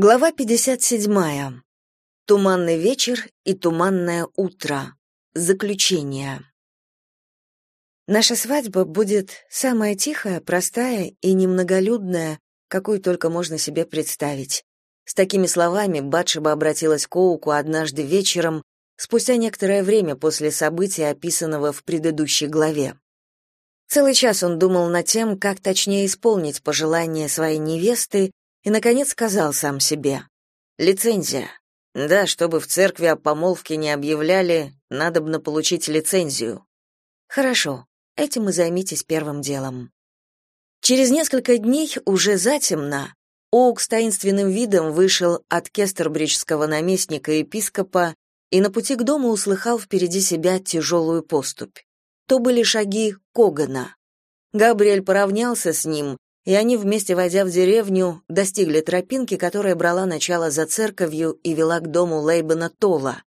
Глава 57. Туманный вечер и туманное утро. Заключение. Наша свадьба будет самая тихая, простая и немноголюдная, какую только можно себе представить. С такими словами Батшеба обратилась к Оуку однажды вечером, спустя некоторое время после события, описанного в предыдущей главе. Целый час он думал над тем, как точнее исполнить пожелания своей невесты, и, наконец, сказал сам себе. «Лицензия. Да, чтобы в церкви о помолвке не объявляли, надобно получить лицензию». «Хорошо, этим и займитесь первым делом». Через несколько дней, уже затемно, Оук с таинственным видом вышел от кестербриджского наместника епископа и на пути к дому услыхал впереди себя тяжелую поступь. То были шаги Когана. Габриэль поравнялся с ним и они вместе, войдя в деревню, достигли тропинки, которая брала начало за церковью и вела к дому Лейбена Тола,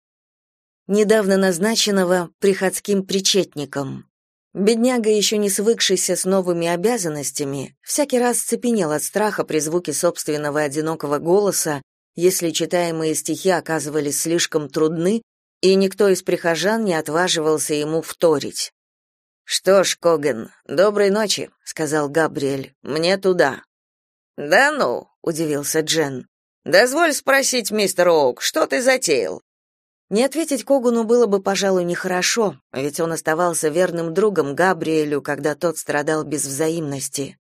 недавно назначенного приходским причетником. Бедняга, еще не свыкшийся с новыми обязанностями, всякий раз цепенел от страха при звуке собственного одинокого голоса, если читаемые стихи оказывались слишком трудны, и никто из прихожан не отваживался ему вторить. Что ж, Коген, доброй ночи, сказал Габриэль. Мне туда. Да ну, удивился Джен. Дозволь спросить, мистер Оук, что ты затеял? Не ответить Когуну было бы, пожалуй, нехорошо, ведь он оставался верным другом Габриэлю, когда тот страдал без взаимности.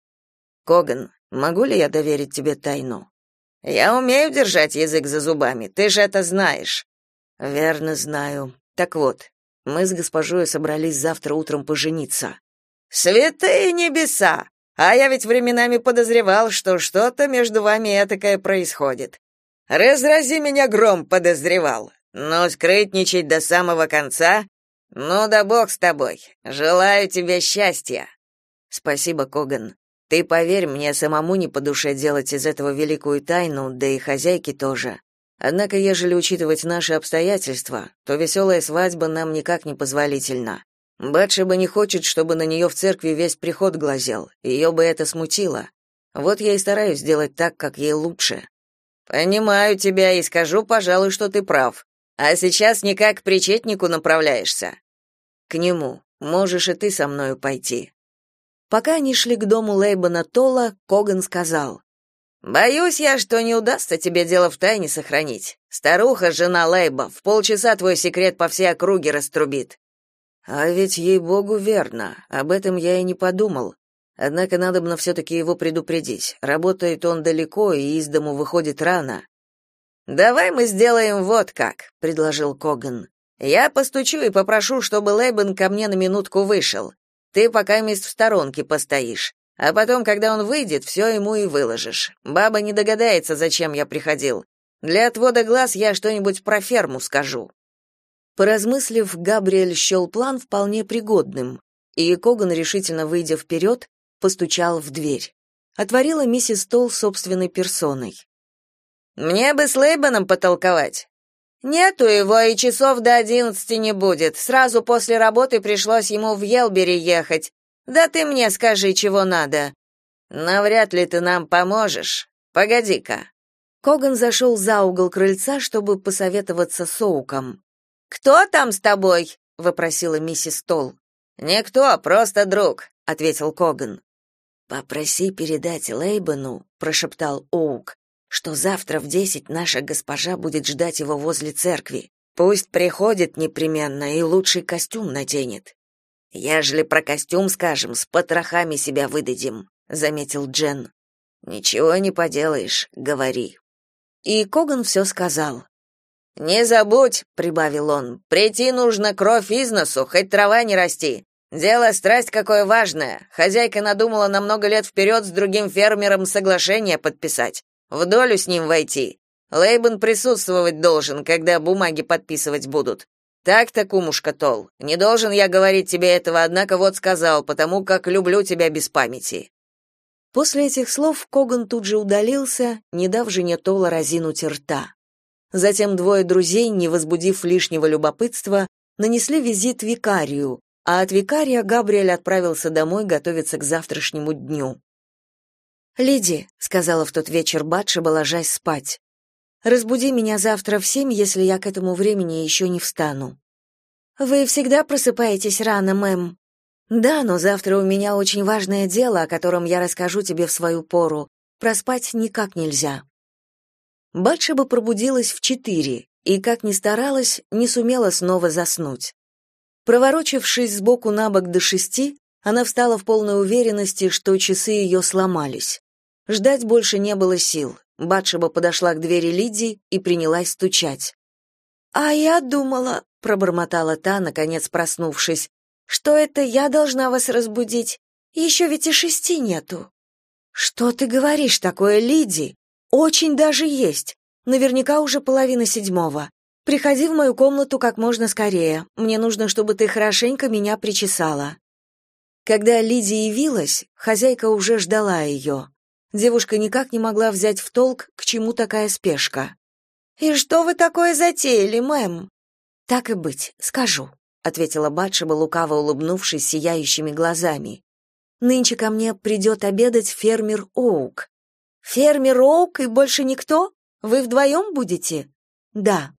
Коган, могу ли я доверить тебе тайну? Я умею держать язык за зубами, ты же это знаешь. Верно знаю. Так вот, мы с госпожой собрались завтра утром пожениться. Святые небеса! А я ведь временами подозревал, что что-то между вами этакое происходит. Разрази меня гром подозревал. Но скрытничать до самого конца? Ну да бог с тобой. Желаю тебе счастья. Спасибо, Коган. Ты поверь, мне самому не по душе делать из этого великую тайну, да и хозяйке тоже. Однако, ежели учитывать наши обстоятельства, то веселая свадьба нам никак не позволительна. Батшеба не хочет, чтобы на нее в церкви весь приход глазел, ее бы это смутило. Вот я и стараюсь сделать так, как ей лучше. Понимаю тебя и скажу, пожалуй, что ты прав. А сейчас никак к причетнику направляешься. К нему. Можешь и ты со мною пойти. Пока они шли к дому Лейбана Тола, Коган сказал: Боюсь я, что не удастся тебе дело в тайне сохранить. Старуха, жена Лейба, в полчаса твой секрет по всей округе раструбит. А ведь ей-богу верно. Об этом я и не подумал. Однако надо бы все таки его предупредить. Работает он далеко и из дому выходит рано. Давай мы сделаем вот как, предложил Коган. Я постучу и попрошу, чтобы Лейбен ко мне на минутку вышел. Ты пока мест в сторонке постоишь. А потом, когда он выйдет, все ему и выложишь. Баба не догадается, зачем я приходил. Для отвода глаз я что-нибудь про ферму скажу. Поразмыслив, Габриэль счел план вполне пригодным, и Коган, решительно выйдя вперед, постучал в дверь. Отворила миссис Толл собственной персоной. «Мне бы с Лейбаном потолковать». «Нету его, и часов до одиннадцати не будет. Сразу после работы пришлось ему в Елбери ехать. Да ты мне скажи, чего надо. Навряд ли ты нам поможешь. Погоди-ка. Коган зашел за угол крыльца, чтобы посоветоваться с Оуком. Кто там с тобой? вопросила миссис Толл. Никто, просто друг, ответил Коган. Попроси передать Лейбану, прошептал Оук, что завтра в десять наша госпожа будет ждать его возле церкви. Пусть приходит непременно и лучший костюм наденет. Ежели про костюм скажем, с потрохами себя выдадим, заметил Джен. Ничего не поделаешь, говори. И Коган все сказал. Не забудь, прибавил он. Прийти нужно кровь из носу, хоть трава не расти. Дело страсть какое важное. Хозяйка надумала на много лет вперед с другим фермером соглашение подписать, в долю с ним войти. Лейбен присутствовать должен, когда бумаги подписывать будут. Так-то, кумушка Тол, не должен я говорить тебе этого, однако вот сказал, потому как люблю тебя без памяти. После этих слов Коган тут же удалился, не дав жене Тола разинуть рта. Затем двое друзей, не возбудив лишнего любопытства, нанесли визит викарию, а от викария Габриэль отправился домой готовиться к завтрашнему дню. «Лиди», — сказала в тот вечер Батша, ложась спать, Разбуди меня завтра в семь, если я к этому времени еще не встану». «Вы всегда просыпаетесь рано, мэм?» «Да, но завтра у меня очень важное дело, о котором я расскажу тебе в свою пору. Проспать никак нельзя». Батшеба пробудилась в четыре и, как ни старалась, не сумела снова заснуть. Проворочившись сбоку на бок до шести, она встала в полной уверенности, что часы ее сломались. Ждать больше не было сил. Батшеба подошла к двери Лидии и принялась стучать. «А я думала», — пробормотала та, наконец проснувшись, «что это я должна вас разбудить. Еще ведь и шести нету». «Что ты говоришь такое, Лиди? Очень даже есть. Наверняка уже половина седьмого. Приходи в мою комнату как можно скорее. Мне нужно, чтобы ты хорошенько меня причесала». Когда Лидия явилась, хозяйка уже ждала ее. Девушка никак не могла взять в толк, к чему такая спешка. «И что вы такое затеяли, мэм?» «Так и быть, скажу», — ответила Батшеба, лукаво улыбнувшись сияющими глазами. «Нынче ко мне придет обедать фермер Оук». «Фермер Оук и больше никто? Вы вдвоем будете?» «Да».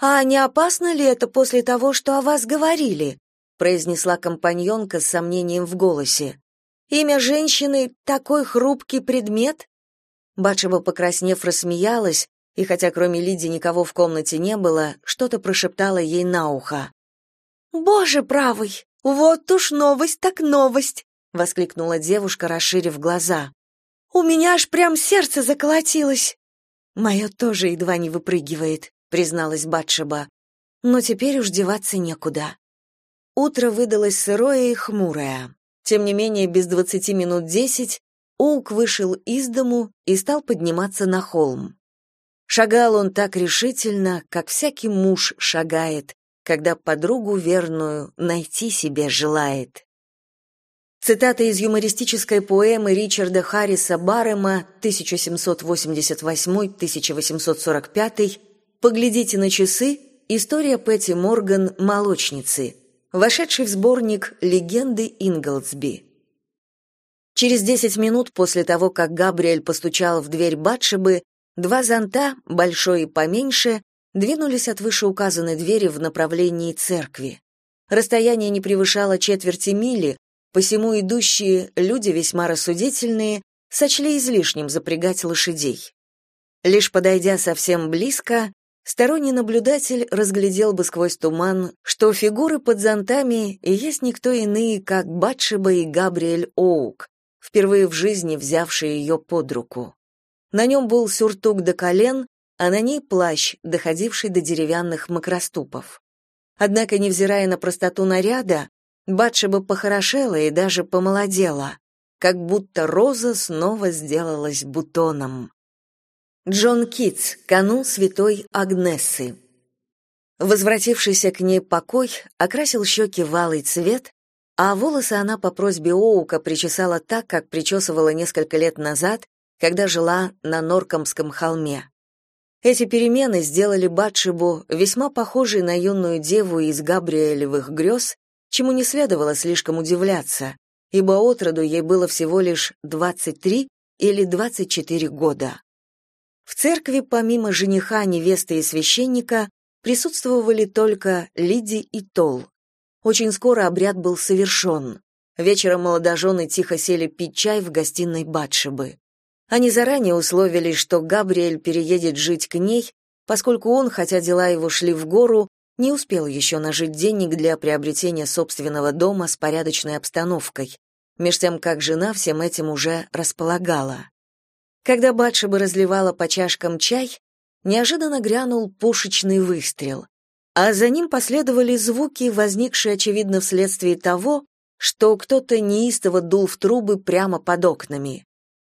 «А не опасно ли это после того, что о вас говорили?» произнесла компаньонка с сомнением в голосе. Имя женщины — такой хрупкий предмет?» Батшева, покраснев, рассмеялась, и хотя кроме Лидии никого в комнате не было, что-то прошептала ей на ухо. «Боже правый! Вот уж новость так новость!» — воскликнула девушка, расширив глаза. «У меня аж прям сердце заколотилось!» «Мое тоже едва не выпрыгивает», — призналась Батшеба. «Но теперь уж деваться некуда». Утро выдалось сырое и хмурое. Тем не менее, без двадцати минут десять Оук вышел из дому и стал подниматься на холм. Шагал он так решительно, как всякий муж шагает, когда подругу верную найти себе желает. Цитата из юмористической поэмы Ричарда Харриса Барема 1788-1845 «Поглядите на часы. История Пэтти Морган, молочницы», вошедший в сборник «Легенды Инглсби». Через десять минут после того, как Габриэль постучал в дверь Батшебы, два зонта, большой и поменьше, двинулись от вышеуказанной двери в направлении церкви. Расстояние не превышало четверти мили, посему идущие, люди весьма рассудительные, сочли излишним запрягать лошадей. Лишь подойдя совсем близко, Сторонний наблюдатель разглядел бы сквозь туман, что фигуры под зонтами и есть никто иные, как Батшеба и Габриэль Оук, впервые в жизни взявшие ее под руку. На нем был сюртук до колен, а на ней плащ, доходивший до деревянных макроступов. Однако, невзирая на простоту наряда, Батшеба похорошела и даже помолодела, как будто роза снова сделалась бутоном. Джон Китс. Канун Святой Агнессы. Возвратившийся к ней покой окрасил щеки в алый цвет, а волосы она по просьбе Оука причесала так, как причесывала несколько лет назад, когда жила на Норкомском холме. Эти перемены сделали Батшибу весьма похожей на юную деву из Габриэлевых грез, чему не следовало слишком удивляться, ибо отроду ей было всего лишь 23 или 24 года. В церкви помимо жениха, невесты и священника присутствовали только Лиди и Тол. Очень скоро обряд был совершен. Вечером молодожены тихо сели пить чай в гостиной Батшебы. Они заранее условились, что Габриэль переедет жить к ней, поскольку он, хотя дела его шли в гору, не успел еще нажить денег для приобретения собственного дома с порядочной обстановкой, меж тем как жена всем этим уже располагала. Когда Батшеба разливала по чашкам чай, неожиданно грянул пушечный выстрел, а за ним последовали звуки, возникшие, очевидно, вследствие того, что кто-то неистово дул в трубы прямо под окнами.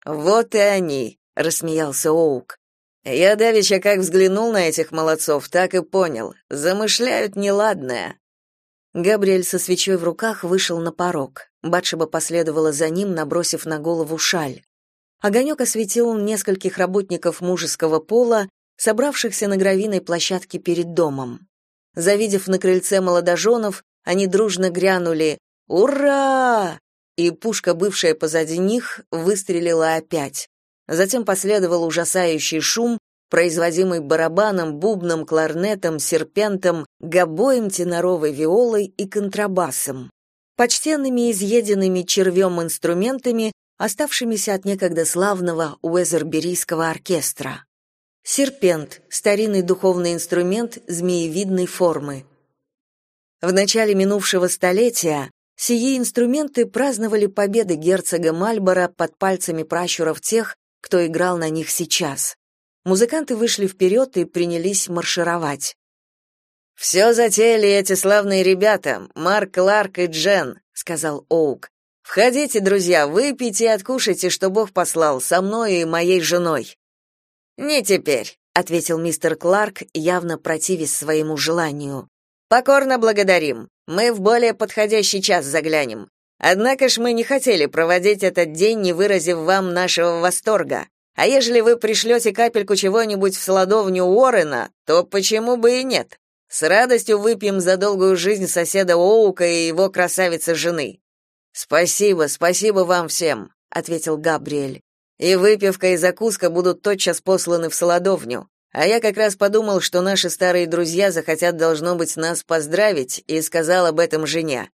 «Вот и они», — рассмеялся Оук. «Я давеча как взглянул на этих молодцов, так и понял. Замышляют неладное». Габриэль со свечой в руках вышел на порог. Батшеба последовала за ним, набросив на голову шаль. Огонек осветил нескольких работников мужеского пола, собравшихся на гравийной площадке перед домом. Завидев на крыльце молодоженов, они дружно грянули «Ура!» и пушка, бывшая позади них, выстрелила опять. Затем последовал ужасающий шум, производимый барабаном, бубном, кларнетом, серпентом, гобоем, теноровой виолой и контрабасом, почтенными изъеденными червем инструментами, оставшимися от некогда славного Уэзерберийского оркестра. Серпент — старинный духовный инструмент змеевидной формы. В начале минувшего столетия сии инструменты праздновали победы герцога Мальборо под пальцами пращуров тех, кто играл на них сейчас. Музыканты вышли вперед и принялись маршировать. «Все затеяли эти славные ребята, Марк, Ларк и Джен», — сказал Оук. «Входите, друзья, выпейте и откушайте, что Бог послал, со мной и моей женой». «Не теперь», — ответил мистер Кларк, явно противясь своему желанию. «Покорно благодарим. Мы в более подходящий час заглянем. Однако ж мы не хотели проводить этот день, не выразив вам нашего восторга. А ежели вы пришлете капельку чего-нибудь в сладовню Уоррена, то почему бы и нет? С радостью выпьем за долгую жизнь соседа Оука и его красавицы-жены. Спасибо, спасибо вам всем, ответил Габриэль. И выпивка и закуска будут тотчас посланы в Солодовню. А я как раз подумал, что наши старые друзья захотят должно быть нас поздравить, и сказал об этом жене.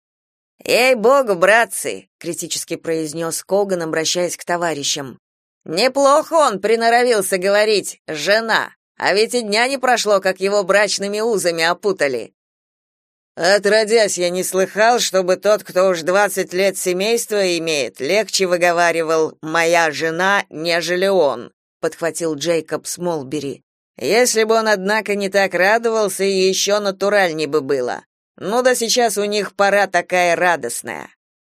«Ей-богу, братцы!» — критически произнес Коган, обращаясь к товарищам. «Неплохо он приноровился говорить «жена», а ведь и дня не прошло, как его брачными узами опутали. Отродясь, я не слыхал, чтобы тот, кто уж двадцать лет семейства имеет, легче выговаривал «моя жена», нежели он, подхватил Джейкоб Смолбери. Если бы он, однако, не так радовался, и еще натуральней бы было. Ну да сейчас у них пора такая радостная.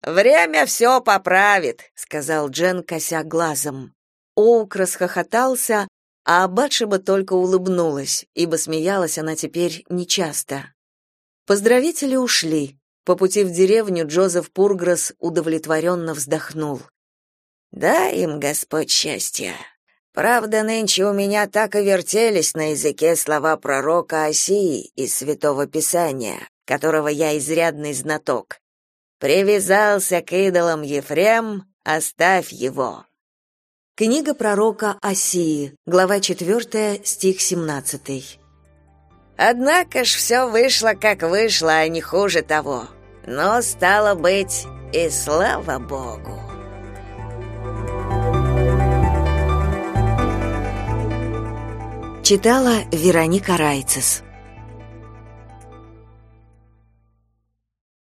Время все поправит, сказал Джен, кося глазом. Оук расхохотался, а Батшеба только улыбнулась, ибо смеялась она теперь нечасто. Поздравители ушли. По пути в деревню Джозеф Пургресс удовлетворенно вздохнул. «Дай им, Господь, счастье. Правда, нынче у меня так и вертелись на языке слова пророка Осии из Святого Писания, которого я изрядный знаток. Привязался к идолам Ефрем, оставь его». Книга пророка Осии, глава 4, стих 17. Однако ж все вышло, как вышло, а не хуже того. Но стало быть, и слава Богу. Читала Вероника Райцес.